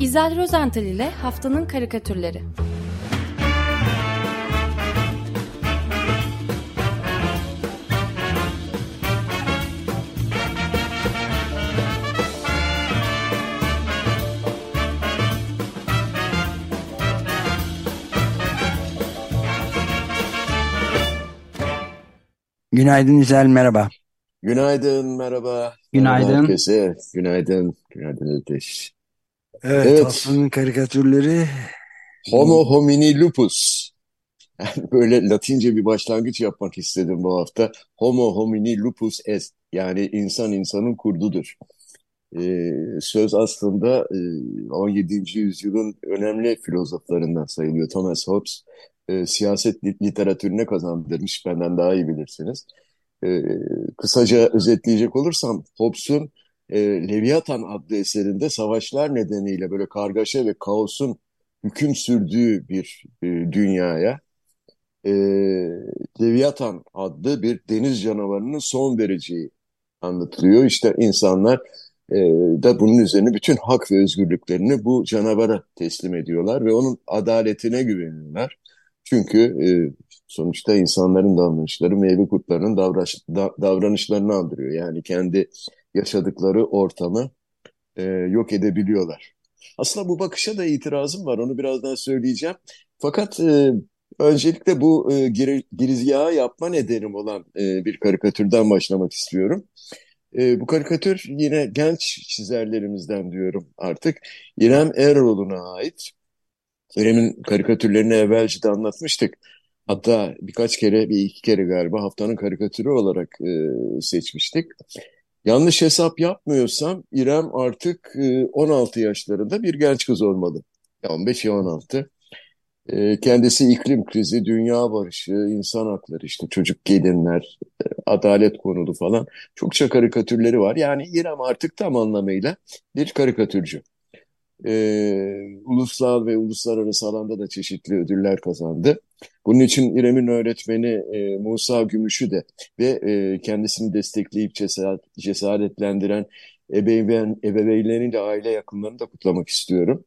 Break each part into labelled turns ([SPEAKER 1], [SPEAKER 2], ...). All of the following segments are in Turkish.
[SPEAKER 1] İzel Rozental ile Haftanın Karikatürleri
[SPEAKER 2] Günaydın İzel, merhaba.
[SPEAKER 3] Günaydın, merhaba. Merhaba
[SPEAKER 2] Günaydın.
[SPEAKER 3] herkese. Günaydın. Günaydın Ateş.
[SPEAKER 2] Evet,
[SPEAKER 3] Evet,
[SPEAKER 2] haftanın karikatürleri.
[SPEAKER 3] Homo homini lupus. Yani böyle Latince bir başlangıç yapmak istedim bu hafta. Homo homini lupus est. Yani insan insanın kurdudur. Ee, söz aslında e, 17. yüzyılın önemli filozoflarından sayılıyor. Thomas Hobbes e, siyaset li- literatürüne kazandırmış. Benden daha iyi bilirsiniz. E, kısaca özetleyecek olursam Hobbes'un e, Leviathan adlı eserinde savaşlar nedeniyle böyle kargaşa ve kaosun hüküm sürdüğü bir e, dünyaya e, Leviathan adlı bir deniz canavarının son vereceği anlatılıyor. İşte insanlar e, da bunun üzerine bütün hak ve özgürlüklerini bu canavara teslim ediyorlar ve onun adaletine güveniyorlar. Çünkü e, sonuçta insanların davranışları meyve kurtlarının davranışlarını andırıyor. Yani kendi yaşadıkları ortamı e, yok edebiliyorlar. Aslında bu bakışa da itirazım var. Onu birazdan söyleyeceğim. Fakat e, öncelikle bu e, gir, girizgahı yapma nedenim olan e, bir karikatürden başlamak istiyorum. E, bu karikatür yine genç çizerlerimizden diyorum artık. İrem Eroğlu'na ait. İrem'in karikatürlerini evvelce de anlatmıştık. Hatta birkaç kere, bir iki kere galiba haftanın karikatürü olarak e, seçmiştik. Yanlış hesap yapmıyorsam İrem artık e, 16 yaşlarında bir genç kız olmalı. Ya 15 ya 16. E, kendisi iklim krizi, dünya barışı, insan hakları, işte çocuk gelinler, e, adalet konulu falan çokça karikatürleri var. Yani İrem artık tam anlamıyla bir karikatürcü. E, ulusal ve uluslararası alanda da çeşitli ödüller kazandı. Bunun için İrem'in öğretmeni e, Musa Gümüş'ü de ve e, kendisini destekleyip cesaret, cesaretlendiren ebeveyn, ebeveynlerini de aile yakınlarını da kutlamak istiyorum.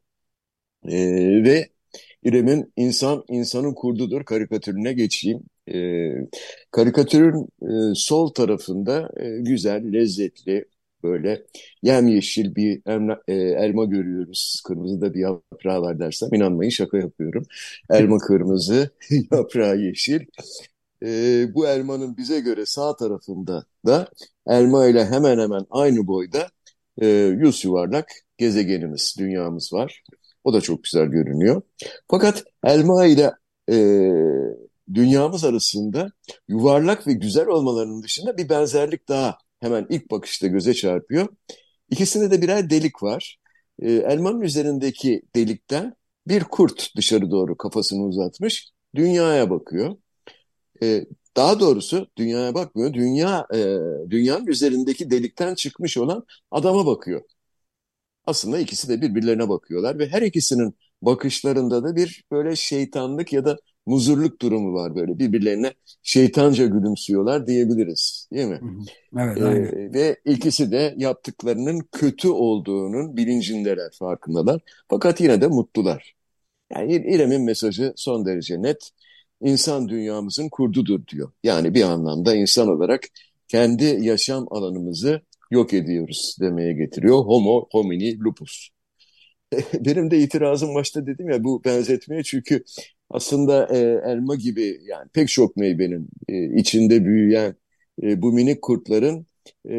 [SPEAKER 3] E, ve İrem'in İnsan İnsanın Kurdudur karikatürüne geçeyim. E, karikatürün e, sol tarafında e, güzel, lezzetli, böyle yemyeşil bir elma, e, elma görüyoruz. Kırmızı da bir yaprağı var dersem inanmayın şaka yapıyorum. Elma kırmızı, yaprağı yeşil. E, bu elmanın bize göre sağ tarafında da elma ile hemen hemen aynı boyda e, yüz yuvarlak gezegenimiz, dünyamız var. O da çok güzel görünüyor. Fakat elma ile e, dünyamız arasında yuvarlak ve güzel olmalarının dışında bir benzerlik daha hemen ilk bakışta göze çarpıyor. İkisinde de birer delik var. E, elmanın üzerindeki delikten bir kurt dışarı doğru kafasını uzatmış, dünyaya bakıyor. E, daha doğrusu dünyaya bakmıyor, dünya e, dünyanın üzerindeki delikten çıkmış olan adama bakıyor. Aslında ikisi de birbirlerine bakıyorlar ve her ikisinin bakışlarında da bir böyle şeytanlık ya da muzurluk durumu var böyle birbirlerine şeytanca gülümsüyorlar diyebiliriz, değil mi?
[SPEAKER 2] Evet,
[SPEAKER 3] Ee,
[SPEAKER 2] aynen.
[SPEAKER 3] ve ikisi de yaptıklarının kötü olduğunun bilincindeler, farkındalar. Fakat yine de mutlular. Yani İrem'in mesajı son derece net. İnsan dünyamızın kurdudur diyor. Yani bir anlamda insan olarak kendi yaşam alanımızı yok ediyoruz demeye getiriyor. Homo homini lupus. Benim de itirazım başta dedim ya bu benzetmeye çünkü aslında e, elma gibi yani pek çok meyvenin e, içinde büyüyen e, bu minik kurtların e,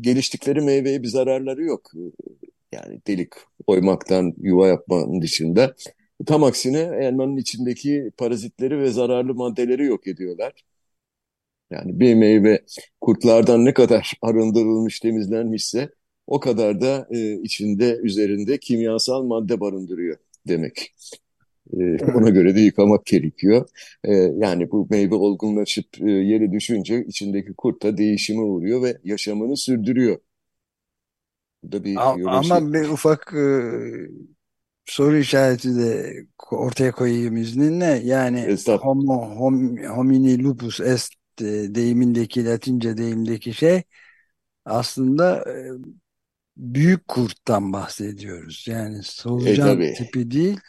[SPEAKER 3] geliştikleri meyveye bir zararları yok. Yani delik oymaktan yuva yapmanın dışında. Tam aksine elmanın içindeki parazitleri ve zararlı maddeleri yok ediyorlar. Yani bir meyve kurtlardan ne kadar arındırılmış, temizlenmişse o kadar da e, içinde, üzerinde kimyasal madde barındırıyor demek. E, ona
[SPEAKER 2] Evet.
[SPEAKER 3] göre de yıkamak gerekiyor. E, yani bu meyve olgunlaşıp e, yere düşünce içindeki kurt da değişime uğruyor ve yaşamını sürdürüyor. Bu da bir
[SPEAKER 2] A-
[SPEAKER 3] biyoloji.
[SPEAKER 2] Ama bir ufak e, soru işareti de ortaya koyayım izninle. Yani homo hom, homini lupus est e, deyimindeki Latince deyimdeki şey aslında e, büyük kurttan bahsediyoruz. Yani solucan
[SPEAKER 3] e,
[SPEAKER 2] tipi değil,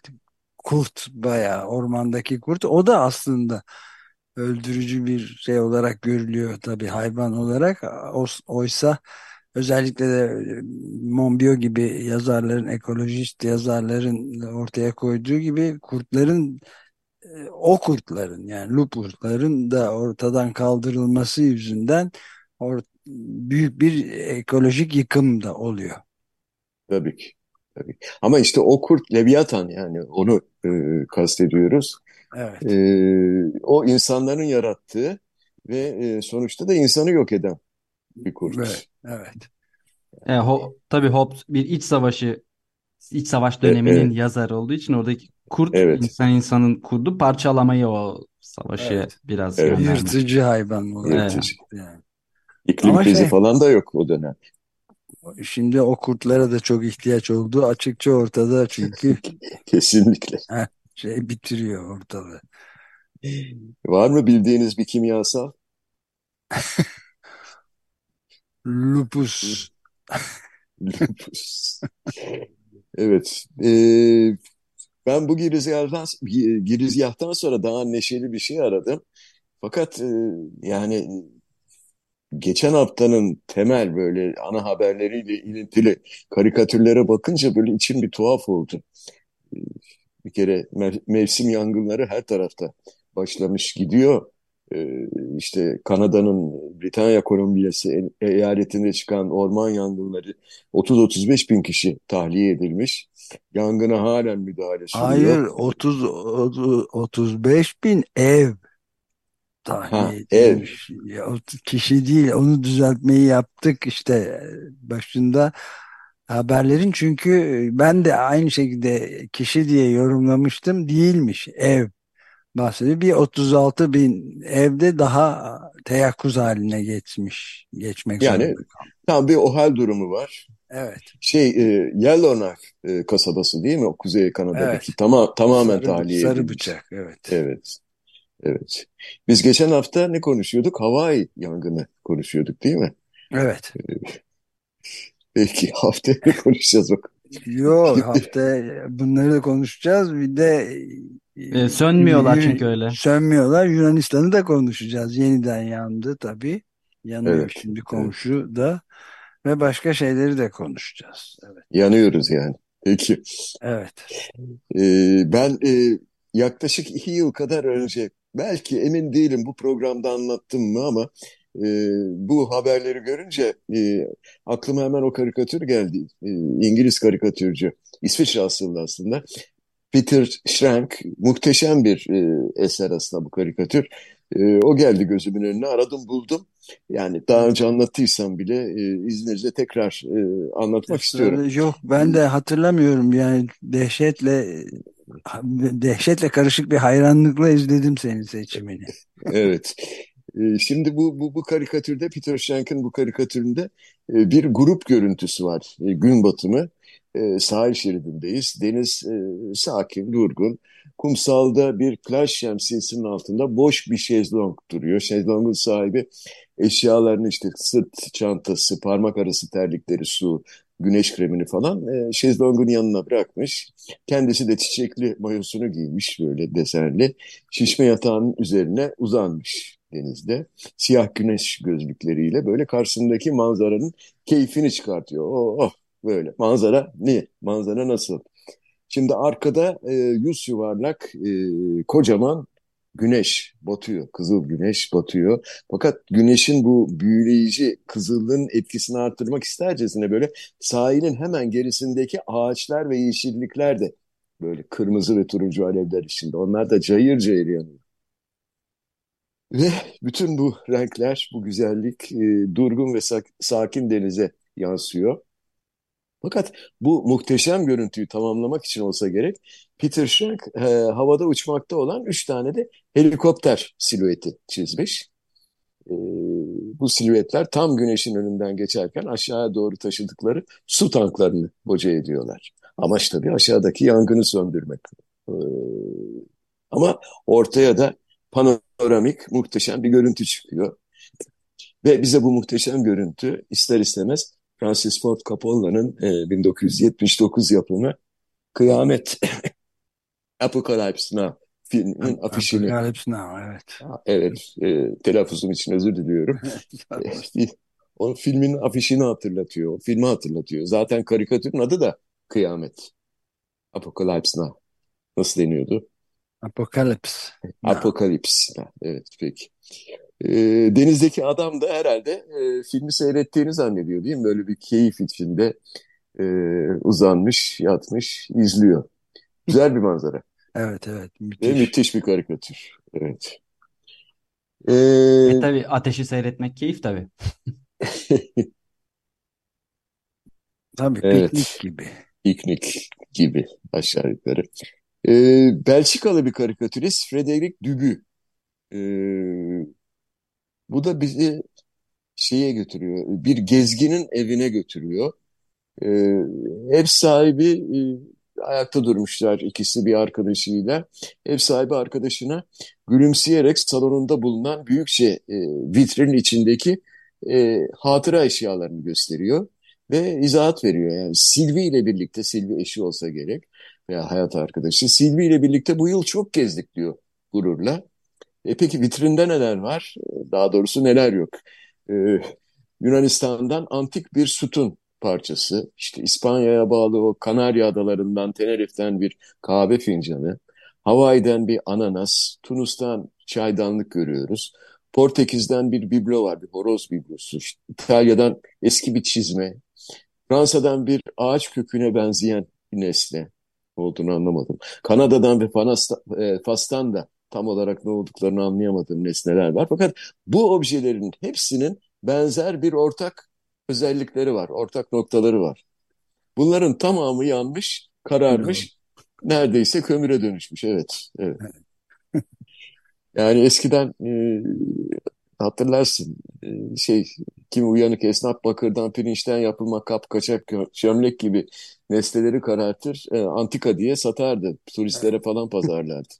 [SPEAKER 2] kurt bayağı ormandaki kurt. O da aslında öldürücü bir şey olarak görülüyor tabii hayvan olarak. Oysa özellikle de e, Monbiot gibi yazarların, ekolojist yazarların ortaya koyduğu gibi kurtların e, o kurtların yani lupusların da ortadan kaldırılması yüzünden or büyük bir ekolojik yıkım da oluyor.
[SPEAKER 3] Tabii ki. Tabii. Ama işte o kurt Leviathan yani onu e, kastediyoruz.
[SPEAKER 2] Evet.
[SPEAKER 3] E, o insanların yarattığı ve e, sonuçta da insanı yok eden bir kurt.
[SPEAKER 2] Evet. evet.
[SPEAKER 4] E, ho, tabii Hobbes bir iç savaşı iç savaş döneminin evet. yazarı olduğu için oradaki kurt evet. insan insanın kurdu parçalamayı o savaşı evet. biraz
[SPEAKER 2] evet. Yırtıcı hayvan olarak.
[SPEAKER 3] Yırtıcı. Yani. İklim Ama krizi şey, falan da yok o dönem.
[SPEAKER 2] Şimdi o kurtlara da çok ihtiyaç olduğu açıkça ortada çünkü.
[SPEAKER 3] Kesinlikle.
[SPEAKER 2] şey bitiriyor ortalığı.
[SPEAKER 3] Var mı bildiğiniz bir kimyasal?
[SPEAKER 2] Lupus.
[SPEAKER 3] Lupus. evet. E, ben bu girizgahtan, girizgahtan sonra daha neşeli bir şey aradım. Fakat e, yani geçen haftanın temel böyle ana haberleriyle ilintili karikatürlere bakınca böyle içim bir tuhaf oldu. Bir kere mevsim yangınları her tarafta başlamış gidiyor. Ee, işte Kanada'nın Britanya Kolombiyası eyaletinde çıkan orman yangınları 30-35 bin kişi tahliye edilmiş. Yangına halen müdahale sürüyor.
[SPEAKER 2] Hayır 30 35 bin ev tahliye edilmiş. Ya, kişi değil onu düzeltmeyi yaptık işte başında haberlerin çünkü ben de aynı şekilde kişi diye yorumlamıştım değilmiş ev bahsediyor. Bir 36 bin evde daha teyakkuz haline geçmiş. Geçmek
[SPEAKER 3] yani tam bir OHAL durumu var.
[SPEAKER 2] Evet.
[SPEAKER 3] Şey e, Yellowknife e, kasabası değil mi? O Kuzey Kanada'daki. Evet. Tama tamamen sarı, tahliye
[SPEAKER 2] Sarı bıçak evet.
[SPEAKER 3] Evet. Evet. Biz geçen hafta ne konuşuyorduk? Hawaii yangını konuşuyorduk değil mi?
[SPEAKER 2] Evet.
[SPEAKER 3] Peki haftaya ne konuşacağız bak.
[SPEAKER 2] Yok hafta bunları da konuşacağız. Bir de
[SPEAKER 4] e, sönmüyorlar çünkü öyle.
[SPEAKER 2] Sönmüyorlar. Yunanistan'ı da konuşacağız. Yeniden yandı tabii. Yanıyor evet, şimdi komşu evet. da. Ve başka şeyleri de konuşacağız. Evet.
[SPEAKER 3] Yanıyoruz yani. Peki.
[SPEAKER 2] Evet.
[SPEAKER 3] Ee, ben e, yaklaşık iki yıl kadar önce belki emin değilim bu programda anlattım mı ama e, bu haberleri görünce e, aklıma hemen o karikatür geldi. E, İngiliz karikatürcü. İsviçre asıllı aslında. Peter Schrank muhteşem bir e, eser aslında bu karikatür. E, o geldi gözümün önüne aradım buldum. Yani daha önce anlattıysam bile e, izninizle tekrar e, anlatmak istiyorum.
[SPEAKER 2] Yok ben de hatırlamıyorum yani dehşetle dehşetle karışık bir hayranlıkla izledim senin seçimini.
[SPEAKER 3] evet. E, şimdi bu, bu, bu karikatürde Peter Schrank'ın bu karikatüründe e, bir grup görüntüsü var. E, gün batımı e, sahil şeridindeyiz. Deniz sakin, durgun. Kumsalda bir plaj şemsiyesinin altında boş bir şezlong duruyor. Şezlongun sahibi eşyalarını işte sırt çantası, parmak arası terlikleri, su, güneş kremini falan e, şezlongun yanına bırakmış. Kendisi de çiçekli mayosunu giymiş böyle desenli. Şişme yatağının üzerine uzanmış denizde. Siyah güneş gözlükleriyle böyle karşısındaki manzaranın keyfini çıkartıyor. Oh, oh Böyle manzara ne? Manzara nasıl? Şimdi arkada e, yüz yuvarlak e, kocaman güneş batıyor. Kızıl güneş batıyor. Fakat güneşin bu büyüleyici kızıllığın etkisini arttırmak istercesine böyle sahilin hemen gerisindeki ağaçlar ve yeşillikler de böyle kırmızı ve turuncu alevler içinde. Onlar da cayır cayır yanıyor. Ve bütün bu renkler, bu güzellik e, durgun ve sakin denize yansıyor. Fakat bu muhteşem görüntüyü tamamlamak için olsa gerek Peter Schrank e, havada uçmakta olan üç tane de helikopter silüeti çizmiş. E, bu silüetler tam güneşin önünden geçerken aşağıya doğru taşıdıkları su tanklarını boca ediyorlar. Amaç tabii aşağıdaki yangını söndürmek. E, ama ortaya da panoramik muhteşem bir görüntü çıkıyor. Ve bize bu muhteşem görüntü ister istemez Francis Ford Coppola'nın e, 1979 yapımı Kıyamet Apocalypse Now filmin afişini.
[SPEAKER 2] Apocalypse Now evet.
[SPEAKER 3] Evet e, telaffuzum için özür diliyorum. o filmin afişini hatırlatıyor. O filmi hatırlatıyor. Zaten karikatürün adı da Kıyamet. Apocalypse Now. Nasıl deniyordu?
[SPEAKER 2] Apokalips.
[SPEAKER 3] Apokalips. Evet peki. E, denizdeki adam da herhalde e, filmi seyrettiğini zannediyor değil mi? Böyle bir keyif içinde e, uzanmış, yatmış, izliyor. Güzel bir manzara.
[SPEAKER 2] Evet evet. Müthiş.
[SPEAKER 3] Ve müthiş bir karikatür. Evet.
[SPEAKER 4] Ee, e, tabii ateşi seyretmek keyif tabii.
[SPEAKER 2] tabii evet. piknik gibi.
[SPEAKER 3] Piknik gibi aşağı yukarı. Ee, Belçikalı bir karikatürist Frederic Dubu. Ee, bu da bizi şeye götürüyor. Bir gezginin evine götürüyor. Ee, ev sahibi e, ayakta durmuşlar ikisi bir arkadaşıyla. Ev sahibi arkadaşına gülümseyerek salonunda bulunan büyükçe e, vitrinin içindeki e, hatıra eşyalarını gösteriyor ve izahat veriyor. Yani Silvi ile birlikte, Silvi eşi olsa gerek veya hayat arkadaşı, Silvi ile birlikte bu yıl çok gezdik diyor gururla. E peki vitrinde neler var? Daha doğrusu neler yok? Ee, Yunanistan'dan antik bir sütun parçası, işte İspanya'ya bağlı o Kanarya adalarından, Tenerife'den bir kahve fincanı, Hawaii'den bir ananas, Tunus'tan çaydanlık görüyoruz. Portekiz'den bir biblo var, bir horoz biblosu. İşte İtalya'dan eski bir çizme. Fransa'dan bir ağaç köküne benzeyen bir nesne olduğunu anlamadım. Kanada'dan ve e, Fas'tan da tam olarak ne olduklarını anlayamadığım nesneler var. Fakat bu objelerin hepsinin benzer bir ortak özellikleri var, ortak noktaları var. Bunların tamamı yanmış, kararmış, neredeyse kömüre dönüşmüş. Evet, evet. Yani eskiden e, hatırlarsın e, şey kim uyanık esnaf bakırdan pirinçten yapılma kap kaçak çömlek gibi nesneleri karartır e, antika diye satardı turistlere falan pazarlardı.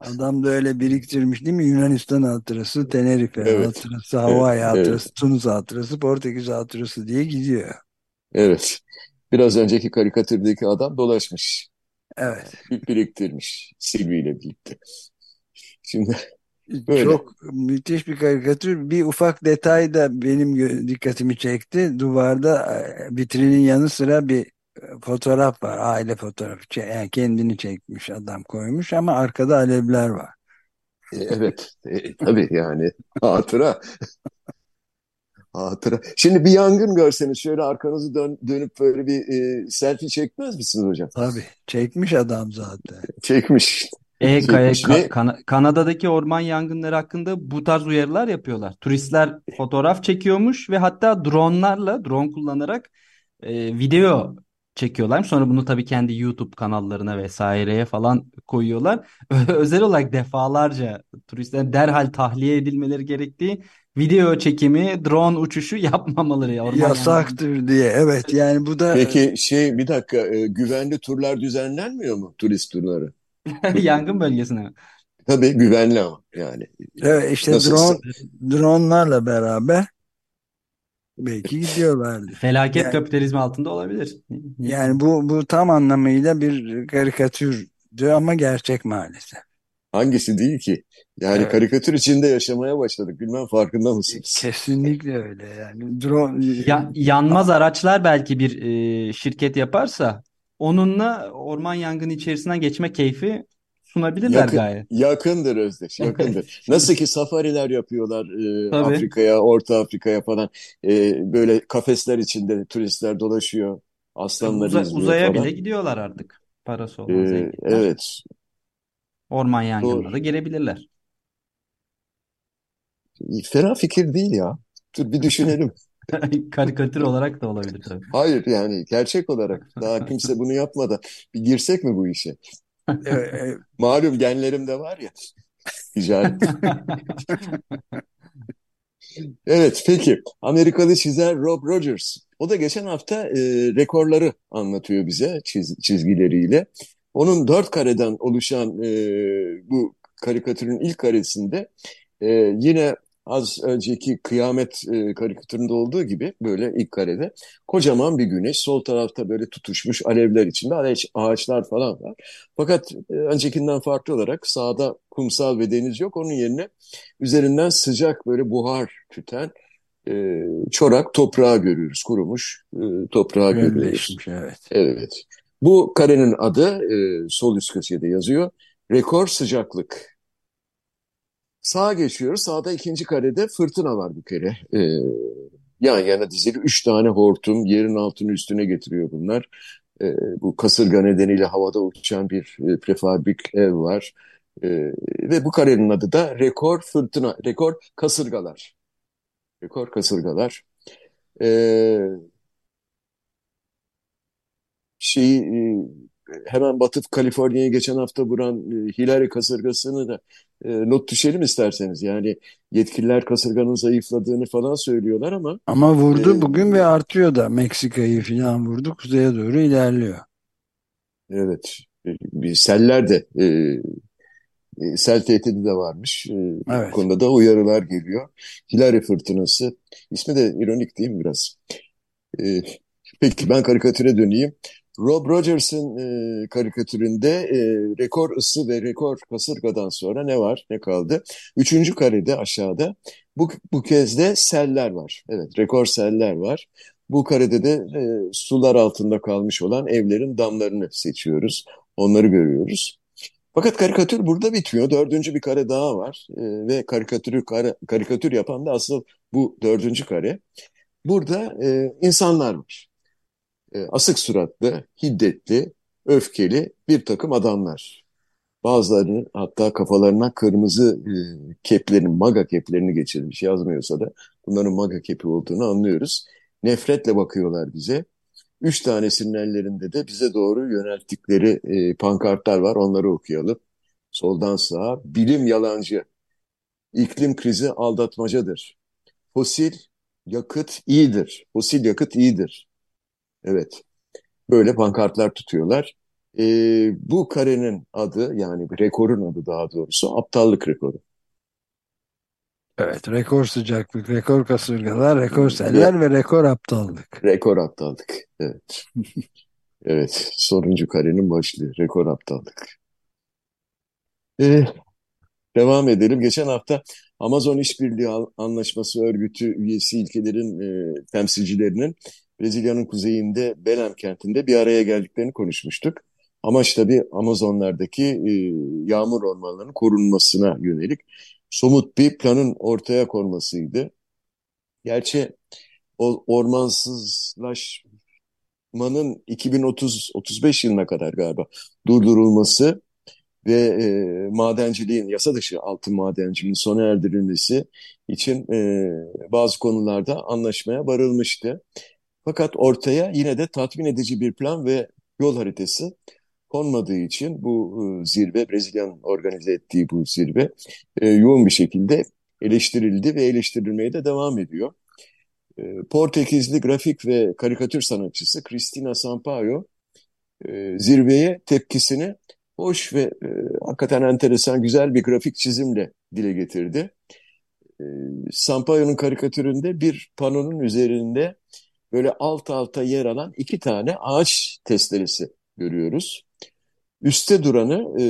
[SPEAKER 2] Adam da öyle biriktirmiş değil mi? Yunanistan hatırası, Tenerife evet. hatırası, Hawaii evet. hatırası, evet. Tunus hatırası, Portekiz hatırası diye gidiyor.
[SPEAKER 3] Evet. Biraz önceki karikatürdeki adam dolaşmış.
[SPEAKER 2] Evet.
[SPEAKER 3] Biriktirmiş Silvi ile birlikte. Şimdi böyle.
[SPEAKER 2] Çok müthiş bir karikatür. Bir ufak detay da benim dikkatimi çekti. Duvarda e, vitrinin yanı sıra bir fotoğraf var. Aile fotoğrafı. Yani kendini çekmiş adam koymuş ama arkada alevler var.
[SPEAKER 3] E, evet. E, tabii yani hatıra. hatıra. Şimdi bir yangın görseniz şöyle arkanızı dön, dönüp böyle bir e, selfie çekmez misiniz hocam?
[SPEAKER 2] Tabii. Çekmiş adam zaten.
[SPEAKER 3] Çekmiş.
[SPEAKER 4] E, ka kan Kanada'daki orman yangınları hakkında bu tarz uyarılar yapıyorlar. Turistler fotoğraf çekiyormuş ve hatta dronlarla, drone kullanarak e, video çekiyorlar. Sonra bunu tabii kendi YouTube kanallarına vesaireye falan koyuyorlar. Özel olarak defalarca turistlerin derhal tahliye edilmeleri gerektiği video çekimi, drone uçuşu yapmamaları.
[SPEAKER 2] Orman Yasaktır yani. diye. Evet yani bu da...
[SPEAKER 3] Peki şey bir dakika e, güvenli turlar düzenlenmiyor mu turist turları?
[SPEAKER 4] Yangın bölgesine mi?
[SPEAKER 3] Tabii güvenli ama yani.
[SPEAKER 2] Evet işte drone, dronelarla beraber Belki gidiyorlardı.
[SPEAKER 4] Felaket yani, kapitalizmi altında olabilir.
[SPEAKER 2] Yani bu bu tam anlamıyla bir karikatürdü ama gerçek maalesef.
[SPEAKER 3] Hangisi değil ki? Yani evet. karikatür içinde yaşamaya başladık. Bilmem farkında mısınız?
[SPEAKER 2] Kesinlikle öyle yani. Drone...
[SPEAKER 4] Ya, yanmaz araçlar belki bir e, şirket yaparsa onunla orman yangını içerisinden geçme keyfi sunabilirler
[SPEAKER 3] Yakın,
[SPEAKER 4] gayet.
[SPEAKER 3] Yakındır Özdeş, yakındır. Nasıl ki safariler yapıyorlar e, Afrika'ya, Orta Afrika'ya falan. E, böyle kafesler içinde turistler dolaşıyor. Aslanları Uza,
[SPEAKER 4] Uzaya
[SPEAKER 3] falan.
[SPEAKER 4] bile gidiyorlar artık. Parası olan
[SPEAKER 3] ee, Evet.
[SPEAKER 4] Orman yangınına da gelebilirler.
[SPEAKER 3] Fena fikir değil ya. Dur bir düşünelim.
[SPEAKER 4] Karikatür olarak da olabilir tabii.
[SPEAKER 3] Hayır yani gerçek olarak. Daha kimse bunu yapmadı. Bir girsek mi bu işe? Malum genlerimde var ya. Ticaret. evet peki. Amerikalı çizer Rob Rogers. O da geçen hafta e, rekorları anlatıyor bize çiz, çizgileriyle. Onun dört kareden oluşan e, bu karikatürün ilk karesinde e, yine az önceki kıyamet e, karikatüründe olduğu gibi böyle ilk karede kocaman bir güneş. Sol tarafta böyle tutuşmuş alevler içinde ağaç, ağaçlar falan var. Fakat e, öncekinden farklı olarak sağda kumsal ve deniz yok. Onun yerine üzerinden sıcak böyle buhar tüten e, çorak toprağı görüyoruz. Kurumuş e, toprağı görüyoruz.
[SPEAKER 2] Evet.
[SPEAKER 3] Evet. Bu karenin adı e, sol üst köşede yazıyor. Rekor sıcaklık. Sağa geçiyoruz. Sağda ikinci karede fırtına var bir kere. Ee, yan yana dizili üç tane hortum yerin altını üstüne getiriyor bunlar. Ee, bu kasırga nedeniyle havada uçan bir e, prefabrik ev var. Ee, ve bu karenin adı da rekor fırtına, rekor kasırgalar. Rekor kasırgalar. Ee, şeyi e, hemen batıp Kaliforniya'ya geçen hafta vuran e, Hillary kasırgasını da e, not düşelim isterseniz. Yani yetkililer kasırganın zayıfladığını falan söylüyorlar ama...
[SPEAKER 2] Ama vurdu e, bugün ve artıyor da Meksika'yı falan vurdu. Kuzeye doğru ilerliyor.
[SPEAKER 3] Evet. E, bir seller de e, sel tehdidi de varmış. E, evet. Bu konuda da uyarılar geliyor. Hillary fırtınası. İsmi de ironik değil mi biraz? E, peki ben karikatüre döneyim. Rob Rogers'ın e, karikatüründe e, rekor ısı ve rekor kasırgadan sonra ne var, ne kaldı? Üçüncü karede aşağıda bu, bu kez de seller var. Evet, rekor seller var. Bu karede de e, sular altında kalmış olan evlerin damlarını seçiyoruz. Onları görüyoruz. Fakat karikatür burada bitmiyor. Dördüncü bir kare daha var. E, ve karikatürü kare, karikatür yapan da asıl bu dördüncü kare. Burada e, insanlar var e, asık suratlı, hiddetli, öfkeli bir takım adamlar. Bazılarının hatta kafalarına kırmızı e, keplerin, maga keplerini geçirmiş yazmıyorsa da bunların maga kepi olduğunu anlıyoruz. Nefretle bakıyorlar bize. Üç tanesinin ellerinde de bize doğru yönelttikleri e, pankartlar var. Onları okuyalım. Soldan sağa. Bilim yalancı. İklim krizi aldatmacadır. Fosil yakıt iyidir. Fosil yakıt iyidir. Evet. Böyle pankartlar tutuyorlar. E, bu karenin adı yani rekorun adı daha doğrusu aptallık rekoru.
[SPEAKER 2] Evet, rekor sıcaklık, rekor kasırgalar, rekor seller ve rekor aptallık.
[SPEAKER 3] Rekor aptallık, evet. evet, sonuncu karenin başlığı, rekor aptallık. Ee, devam edelim. Geçen hafta Amazon İşbirliği Anlaşması Örgütü üyesi ülkelerin e, temsilcilerinin Brezilya'nın kuzeyinde Belem kentinde bir araya geldiklerini konuşmuştuk. Amaç tabii Amazonlardaki e, yağmur ormanlarının korunmasına yönelik somut bir planın ortaya konmasıydı. Gerçi o ormansızlaşmanın 2030-35 yılına kadar galiba durdurulması ve e, madenciliğin, yasa dışı altın madenciliğin sona erdirilmesi için e, bazı konularda anlaşmaya varılmıştı. Fakat ortaya yine de tatmin edici bir plan ve yol haritası konmadığı için bu e, zirve, Brezilya'nın organize ettiği bu zirve e, yoğun bir şekilde eleştirildi ve eleştirilmeye de devam ediyor. E, Portekizli grafik ve karikatür sanatçısı Cristina Sampaio zirveye tepkisini hoş ve hakikaten enteresan, güzel bir grafik çizimle dile getirdi. Sampaio'nun karikatüründe bir panonun üzerinde böyle alt alta yer alan iki tane ağaç testeresi görüyoruz. Üste duranı e,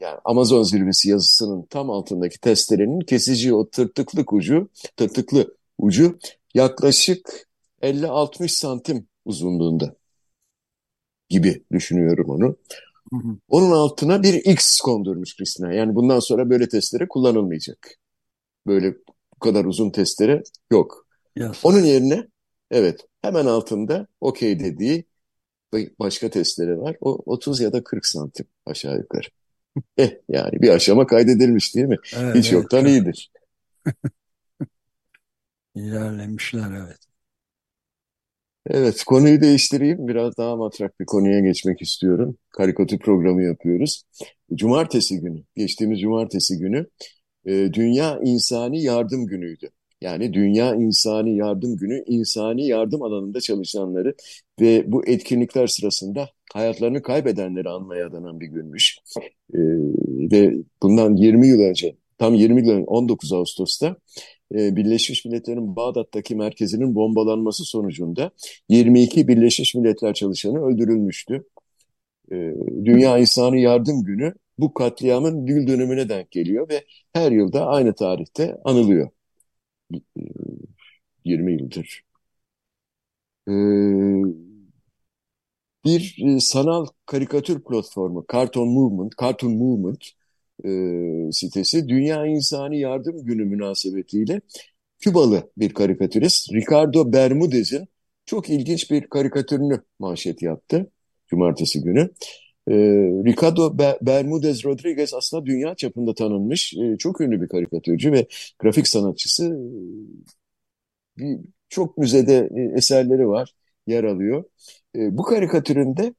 [SPEAKER 3] yani Amazon zirvesi yazısının tam altındaki testerenin kesici o tırtıklık ucu, tırtıklı ucu yaklaşık 50-60 santim uzunluğunda gibi düşünüyorum onu. Onun altına bir X kondurmuş Kristina. Yani bundan sonra böyle testere kullanılmayacak. Böyle bu kadar uzun testere yok. Yes. Onun yerine Evet, hemen altında okey dediği başka testleri var. O 30 ya da 40 santim aşağı yukarı. Eh yani bir aşama kaydedilmiş değil mi? Evet, Hiç yoktan çok... iyidir.
[SPEAKER 2] İlerlemişler evet.
[SPEAKER 3] Evet konuyu değiştireyim. Biraz daha matrak bir konuya geçmek istiyorum. Karikatür programı yapıyoruz. Cumartesi günü, geçtiğimiz cumartesi günü e, Dünya İnsani Yardım Günü'ydü. Yani Dünya İnsani Yardım Günü, insani yardım alanında çalışanları ve bu etkinlikler sırasında hayatlarını kaybedenleri anmaya adanan bir günmüş. Ee, ve bundan 20 yıl önce tam 20 gün 19 Ağustos'ta e, Birleşmiş Milletler'in Bağdat'taki merkezinin bombalanması sonucunda 22 Birleşmiş Milletler çalışanı öldürülmüştü. E, Dünya İnsanı Yardım Günü bu katliamın gül dönümüne denk geliyor ve her yılda aynı tarihte anılıyor. 20 e, yıldır. Bir sanal karikatür platformu Cartoon Movement, Cartoon Movement sitesi Dünya İnsani Yardım Günü münasebetiyle Kübalı bir karikatürist Ricardo Bermudez'in çok ilginç bir karikatürünü manşet yaptı cumartesi günü. E, Ricardo Bermudez Rodriguez aslında dünya çapında tanınmış e, çok ünlü bir karikatürcü ve grafik sanatçısı. Bir, çok müzede e, eserleri var, yer alıyor. E, bu karikatüründe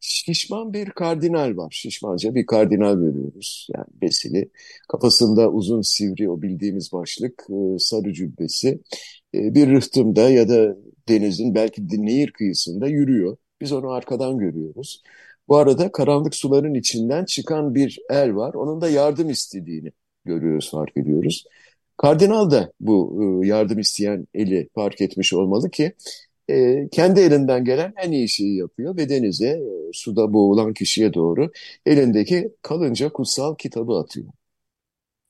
[SPEAKER 3] şişman bir kardinal var. Şişmanca bir kardinal görüyoruz. Yani besili. Kafasında uzun sivri o bildiğimiz başlık, e, sarı cübbesi. E, bir rıhtımda ya da denizin belki nehir kıyısında yürüyor. Biz onu arkadan görüyoruz. Bu arada karanlık suların içinden çıkan bir el var. Onun da yardım istediğini görüyoruz, fark ediyoruz. Kardinal da bu e, yardım isteyen eli fark etmiş olmalı ki e, kendi elinden gelen en iyi şeyi yapıyor ve denize, e, suda boğulan kişiye doğru elindeki kalınca kutsal kitabı atıyor.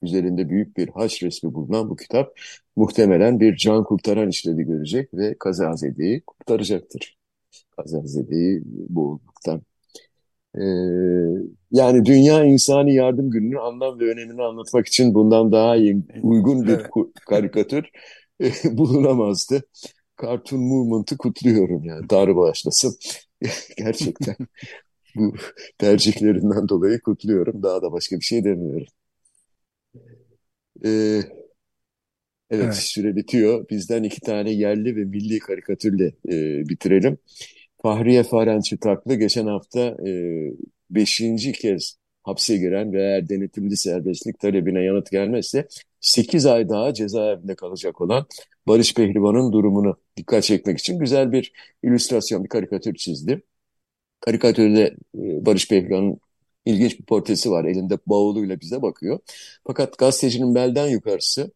[SPEAKER 3] Üzerinde büyük bir haç resmi bulunan bu kitap muhtemelen bir can kurtaran işlevi görecek ve kazazedeyi kurtaracaktır. Kazazedeyi boğulmaktan. Ee, yani Dünya İnsani Yardım Günü'nün anlam ve önemini anlatmak için bundan daha iyi, uygun bir karikatür e, bulunamazdı. Cartoon Movement'ı kutluyorum yani. Darı bağışlasın. Gerçekten bu tercihlerinden dolayı kutluyorum. Daha da başka bir şey demiyorum. Ee, evet, evet süre bitiyor. Bizden iki tane yerli ve milli karikatürle e, bitirelim. Fahriye Faren Çıtaklı geçen hafta e, beşinci kez hapse giren ve eğer denetimli serbestlik talebine yanıt gelmezse 8 ay daha cezaevinde kalacak olan Barış Pehlivan'ın durumunu dikkat çekmek için güzel bir illüstrasyon, bir karikatür çizdi. Karikatürde e, Barış Pehlivan'ın ilginç bir portresi var. Elinde bavuluyla bize bakıyor. Fakat gazetecinin belden yukarısı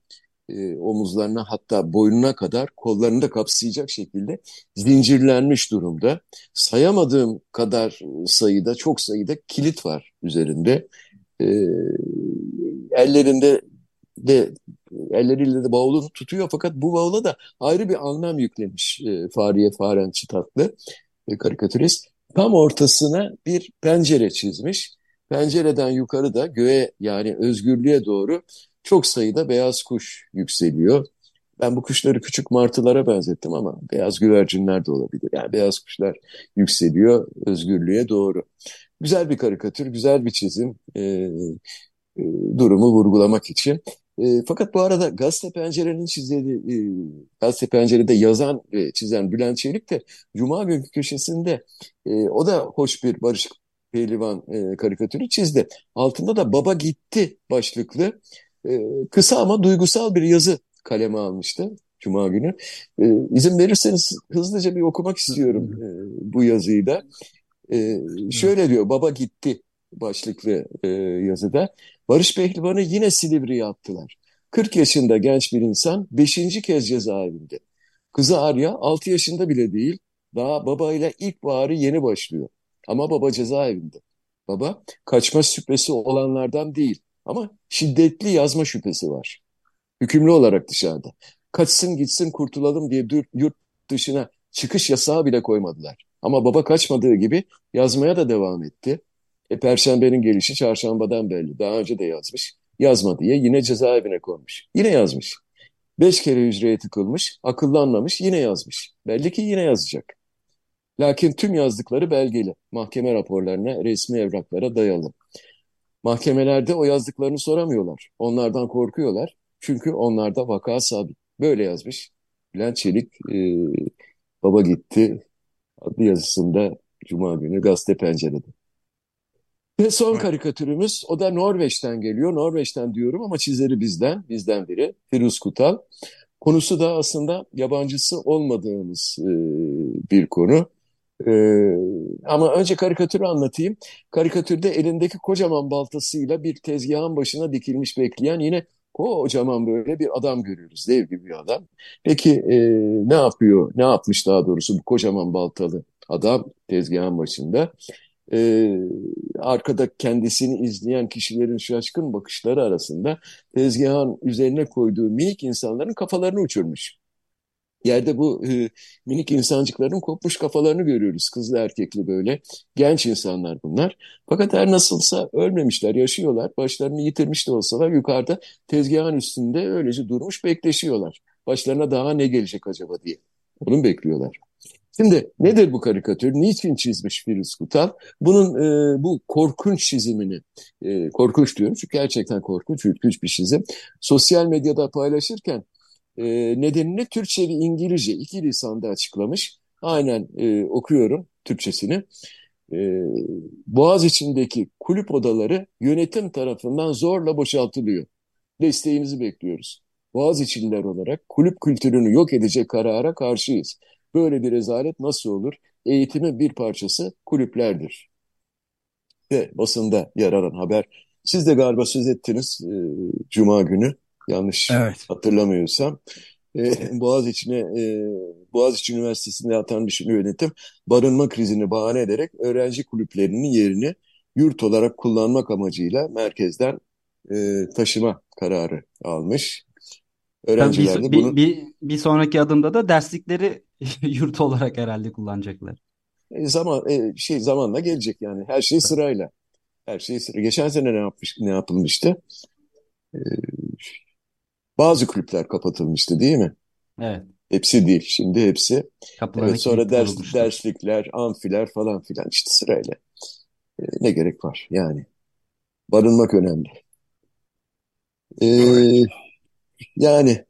[SPEAKER 3] e, omuzlarına hatta boynuna kadar kollarını da kapsayacak şekilde zincirlenmiş durumda. Sayamadığım kadar sayıda, çok sayıda kilit var üzerinde. E, ellerinde de elleriyle de bavulunu tutuyor fakat bu bavula da ayrı bir anlam yüklemiş e, Fahriye Faren Çıtaklı e, karikatürist. Tam ortasına bir pencere çizmiş. Pencereden yukarı da göğe yani özgürlüğe doğru çok sayıda beyaz kuş yükseliyor. Ben bu kuşları küçük martılara benzettim ama beyaz güvercinler de olabilir. Yani beyaz kuşlar yükseliyor özgürlüğe doğru. Güzel bir karikatür, güzel bir çizim. E, e, durumu vurgulamak için. E, fakat bu arada gazete pencerenin çizdiği, e, gazete pencerede yazan ve çizen Bülent Çelik de Cuma günkü köşesinde e, o da hoş bir Barış Pehlivan e, karikatürü çizdi. Altında da Baba Gitti başlıklı e, kısa ama duygusal bir yazı kaleme almıştı Cuma günü. E, izin verirseniz hızlıca bir okumak istiyorum e, bu yazıyı da. E, şöyle diyor, baba gitti başlıklı e, yazıda. Barış Pehlivan'ı yine Silivri'ye attılar. 40 yaşında genç bir insan 5. kez cezaevinde. Kızı Arya 6 yaşında bile değil. Daha babayla ilk baharı yeni başlıyor. Ama baba cezaevinde. Baba kaçma şüphesi olanlardan değil. Ama şiddetli yazma şüphesi var. Hükümlü olarak dışarıda. Kaçsın gitsin kurtulalım diye yurt dışına çıkış yasağı bile koymadılar. Ama baba kaçmadığı gibi yazmaya da devam etti. E, Perşembenin gelişi çarşambadan belli. Daha önce de yazmış. Yazma diye yine cezaevine konmuş. Yine yazmış. Beş kere hücreye tıkılmış, akıllanmamış, yine yazmış. Belli ki yine yazacak. Lakin tüm yazdıkları belgeli. Mahkeme raporlarına, resmi evraklara dayalı. Mahkemelerde o yazdıklarını soramıyorlar. Onlardan korkuyorlar. Çünkü onlarda vaka sabit. Böyle yazmış. Bülent Çelik e, Baba Gitti adlı yazısında Cuma günü gazete pencerede. Ve son karikatürümüz o da Norveç'ten geliyor. Norveç'ten diyorum ama çizeri bizden, bizden biri. Firuz Kutal. Konusu da aslında yabancısı olmadığımız e, bir konu. Ee, ama önce karikatürü anlatayım. Karikatürde elindeki kocaman baltasıyla bir tezgahın başına dikilmiş bekleyen yine kocaman böyle bir adam görüyoruz. Dev gibi bir adam. Peki e, ne yapıyor? Ne yapmış daha doğrusu bu kocaman baltalı adam tezgahın başında? Ee, arkada kendisini izleyen kişilerin şaşkın bakışları arasında tezgahın üzerine koyduğu minik insanların kafalarını uçurmuş. Yerde bu e, minik insancıkların kopmuş kafalarını görüyoruz. Kızlı erkekli böyle. Genç insanlar bunlar. Fakat her nasılsa ölmemişler, yaşıyorlar. Başlarını yitirmiş de olsalar yukarıda tezgahın üstünde öylece durmuş bekleşiyorlar. Başlarına daha ne gelecek acaba diye. Onu bekliyorlar. Şimdi nedir bu karikatür? Niçin çizmiş Firuz Kutal? Bunun e, bu korkunç çizimini, e, korkunç diyorum çünkü gerçekten korkunç, ürkünç bir çizim. Sosyal medyada paylaşırken e, nedenini Türkçe ve İngilizce iki lisanda açıklamış. Aynen e, okuyorum Türkçesini. E, Boğaz içindeki kulüp odaları yönetim tarafından zorla boşaltılıyor. Desteğinizi bekliyoruz. Boğaz içinler olarak kulüp kültürünü yok edecek karara karşıyız. Böyle bir rezalet nasıl olur? Eğitimin bir parçası kulüplerdir. Ve basında yer alan haber. Siz de galiba söz ettiniz e, Cuma günü yanlış evet. hatırlamıyorsam. E, Boğaziçi'ne e, Boğaziçi Üniversitesi'nde atanmış yönetim barınma krizini bahane ederek öğrenci kulüplerinin yerini yurt olarak kullanmak amacıyla merkezden e, taşıma kararı almış.
[SPEAKER 4] Öğrenciler de bunu... Bir, bir, bir sonraki adımda da derslikleri yurt olarak herhalde kullanacaklar.
[SPEAKER 3] E, zaman e, şey zamanla gelecek yani her şey sırayla. Her şey sıra. Geçen sene ne yapmış ne yapılmıştı? E, bazı kulüpler kapatılmıştı değil mi?
[SPEAKER 4] Evet.
[SPEAKER 3] Hepsi değil. Şimdi hepsi. Kapıları evet, sonra ders, derslikler, amfiler falan filan işte sırayla. E, ne gerek var yani. Barınmak önemli. E, evet. Yani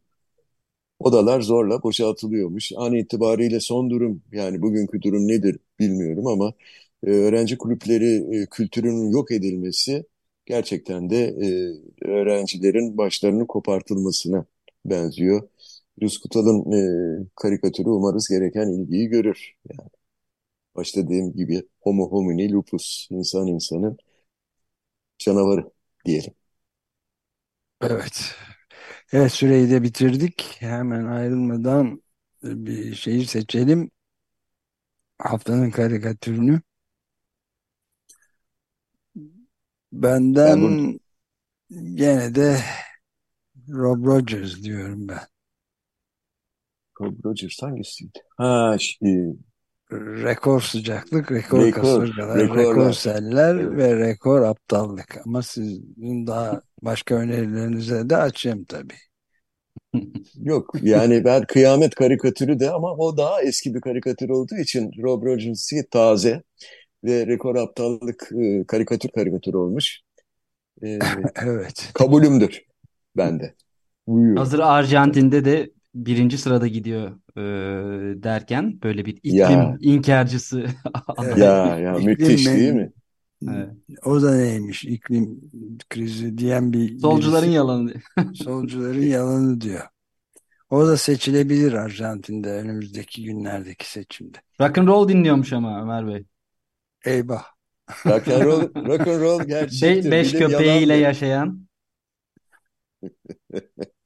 [SPEAKER 3] odalar zorla boşaltılıyormuş. An itibariyle son durum yani bugünkü durum nedir bilmiyorum ama e, öğrenci kulüpleri e, kültürünün yok edilmesi gerçekten de e, öğrencilerin başlarının kopartılmasına benziyor. Rüzkutal'ın e, karikatürü umarız gereken ilgiyi görür. Yani başta dediğim gibi homo homini lupus, insan insanın canavarı diyelim.
[SPEAKER 2] Evet. Evet süreyi de bitirdik. Hemen ayrılmadan bir şeyi seçelim. Haftanın karikatürünü. Benden ben gene de Rob Rogers diyorum ben.
[SPEAKER 3] Rob Rogers hangisiydi? Ha, şey,
[SPEAKER 2] rekor sıcaklık, rekor, rekor kasırgalar, rekor seller evet. ve rekor aptallık. Ama sizin daha başka önerilerinize de açayım tabii.
[SPEAKER 3] Yok yani ben kıyamet karikatürü de ama o daha eski bir karikatür olduğu için Rob Rogers'ı taze ve rekor aptallık e, karikatür karikatür olmuş.
[SPEAKER 2] E, evet.
[SPEAKER 3] Kabulümdür bende.
[SPEAKER 4] Hazır Arjantin'de de birinci sırada gidiyor e, derken böyle bir iklim ya. inkarcısı.
[SPEAKER 3] ya ya müthiş değil mi?
[SPEAKER 2] Evet. O da neymiş iklim krizi diyen bir
[SPEAKER 4] solcuların birisi, yalanı.
[SPEAKER 2] solcuların yalanı diyor. O da seçilebilir Arjantin'de önümüzdeki günlerdeki seçimde.
[SPEAKER 4] Rock and roll dinliyormuş ama Ömer Bey.
[SPEAKER 2] Eyvah.
[SPEAKER 3] Rock and roll, rock and roll gerçektir.
[SPEAKER 4] Be beş köpeğiyle yaşayan.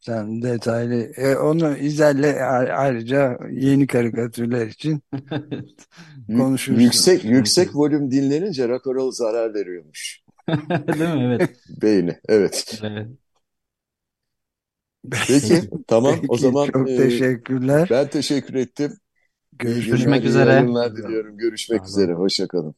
[SPEAKER 2] Sen detaylı e, onu izlerle ayrıca yeni karikatürler için konuşursun.
[SPEAKER 3] Yüksek yüksek volüm dinlenince rock and roll zarar veriyormuş.
[SPEAKER 4] Değil mi? Evet.
[SPEAKER 3] Beyni. Evet. Evet. Peki tamam Peki, o zaman
[SPEAKER 2] çok e, teşekkürler.
[SPEAKER 3] Ben teşekkür ettim.
[SPEAKER 4] Görüşmek üzere.
[SPEAKER 3] diliyorum. Görüşmek tamam. üzere. Hoşçakalın.